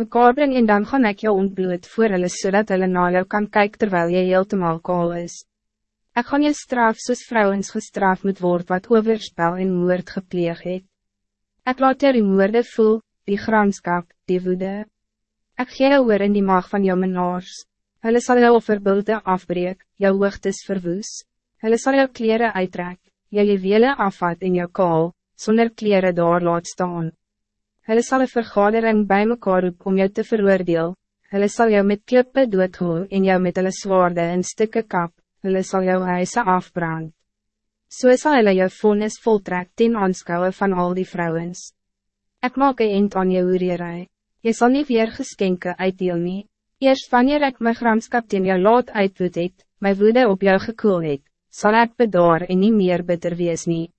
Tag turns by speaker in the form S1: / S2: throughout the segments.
S1: mekaar bring en dan gaan ik jou ontbloed voor hulle zodat hulle na jou kan kijken terwijl jy heeltemal kool is. Ik gaan je straf soos vrouwens gestraft moet worden wat overspel en moord gepleeg het. Ek laat jou die moorde voel, die gramskap, die woede. Ek gee jou oor in die mag van jou menaars. Hulle sal jou offerbeelde afbreek, jou hoogtes verwoes. Hulle sal jou kleren uittrek, jou juwele afvat in jou kaal, zonder kleren daar laat staan. Hulle sal een vergadering bij mekaar roep om jou te veroordeel, hulle sal jou met klippe doodhoor en jou met hulle zwaarde in stukken kap, hulle sal jou huise afbrand. So sal hulle jou vonnis voltrek ten aanskouwe van al die vrouwens. Ik maak een eind aan jou oorierij, jy sal nie weer geskenke uitdeel nie, eerst wanneer ik my gramskap teen jou laat uitwoed het, my woede op jou gekoel het, sal ek bedaar en nie meer bitter wees nie.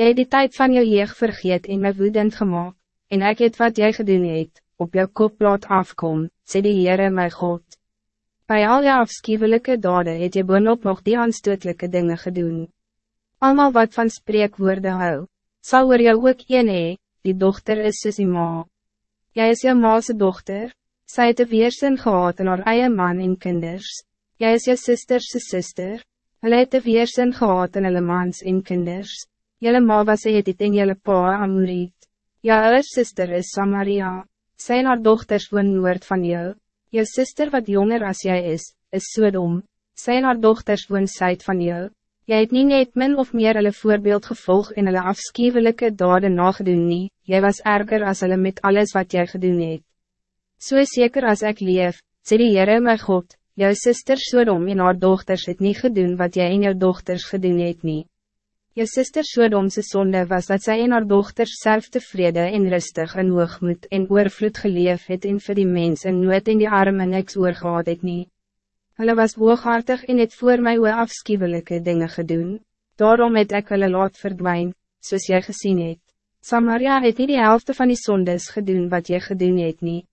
S1: Jy het die tijd van jou jeug vergeet en my woedend gemaakt en ik het wat jij gedoen het, op jou kop laat afkom, sê die Heere my God. Bij al jou afschuwelijke daden het je boonop nog die aanstootelijke dingen gedaan. Almal wat van spreekwoorde hou, sal oor jou ook een hee, die dochter is soos die ma. Jy is jou maase dochter, sy het een weersin gehad in haar eie man en kinders. Jy is jou sisterse sister, hulle het een weersin gehad in hulle mans en kinders. Julle ma was het het en julle pa Amoriet. Ja, haar sister is Samaria. Sy en haar dochters woon noord van jou. Jou sister wat jonger als jij is, is Sodom. Sy en haar dochters woon zuid van jou. Jy het nie net min of meer hulle voorbeeld gevolg en hulle afschuwelijke daden nagedoen nie, jy was erger als hulle met alles wat jij gedoen het. So zeker als ik leef, sê die Heere my God, jou sister Sodom en haar dochters het niet gedoen wat jij en jou dochters gedoen het nie. Je sister Sodomse zonde was dat zij in haar dochters zelf tevreden en rustig en hoogmoed en oorvloed geleef het en vir die mens en nooit in die arme niks oorgehad het nie. Hulle was hooghartig en het voor my oor afskiewelike dinge gedoen, daarom het ek hulle laat verdwijn, soos jy gezien het. Samaria het nie die helft van die zondes gedoen wat jy gedoen het nie.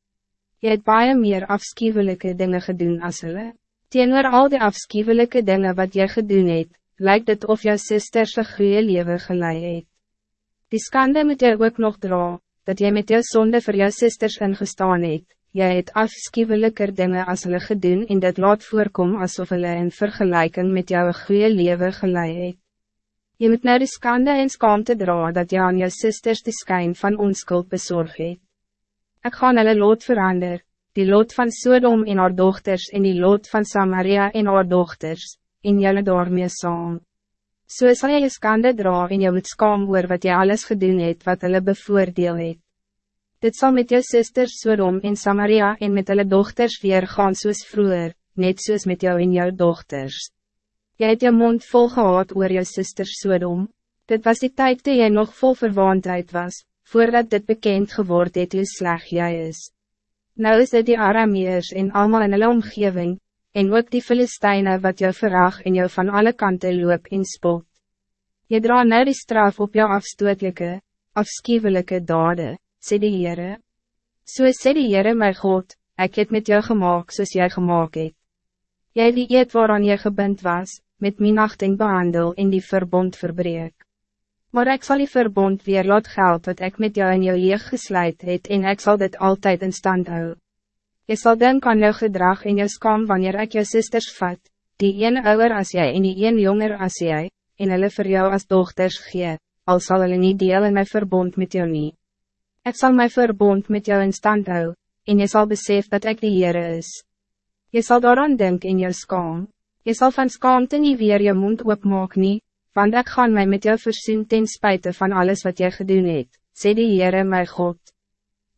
S1: Jy het baie meer afskiewelike dinge gedoen as hulle. Teenoor al die afskiewelike dinge wat jy gedoen het, lijkt het of jou sisters een goede leven gelei het. Die skande moet jy ook nog dra, dat jy met jou zonde voor jou sisters ingestaan het, jy het afskieweliker dinge as hulle gedoen en dit laat voorkom alsof hulle in vergelijking met jou een goede leven gelei het. Je moet nou die skande en skaamte dra dat jy aan jou sisters die skyn van onskuld bezorg het. Ek gaan hulle lot verander, die lot van Sodom en haar dochters en die lot van Samaria en haar dochters, en jylle daarmee saam. So sal jy je skande dra en jy moet skaam oor wat jy alles gedoen het wat hulle bevoordeel het. Dit zal met jou sisters Sodom en Samaria en met hulle dochters weer gaan soos vroeger, net soos met jou en jou dochters. Jy het jou mond vol gehad oor jou sisters Sodom. Dit was die tijd toe jy nog vol verwaandheid was, voordat dit bekend geword het hoe sleg jy is. Nou is dit die Arameers en allemaal in hulle omgeving, en ook die Filisteine wat jou verag en jou van alle kanten loop en spot. Je dra nou die straf op jou afstootlijke, afskiewelike dade, sê die Heere. So sê die Heere my God, ik het met jou gemaakt soos jy gemaakt het. Jy die eet waaraan jy gebind was, met minachting behandel en die verbond verbreek. Maar ik zal die verbond weer laat geld wat ik met jou in jou leeg gesluit het en ik zal dit altijd in stand houden. Je zal denken aan jou gedrag en jou skam wanneer ik jou sisters vat, die een ouder als jij en die een jonger als jij, en hulle voor jou als dochters gee, al zal hulle niet deel in mijn verbond met jou niet. Ik zal mijn verbond met jou in stand houden, en je zal besef dat ik de Heere is. Je zal daaraan denken in jou skam. Je zal van schaamte niet weer je mond opmaak nie, want ik ga mij met jou versoen ten spijt van alles wat jij gedoen het, sê die Heere my God.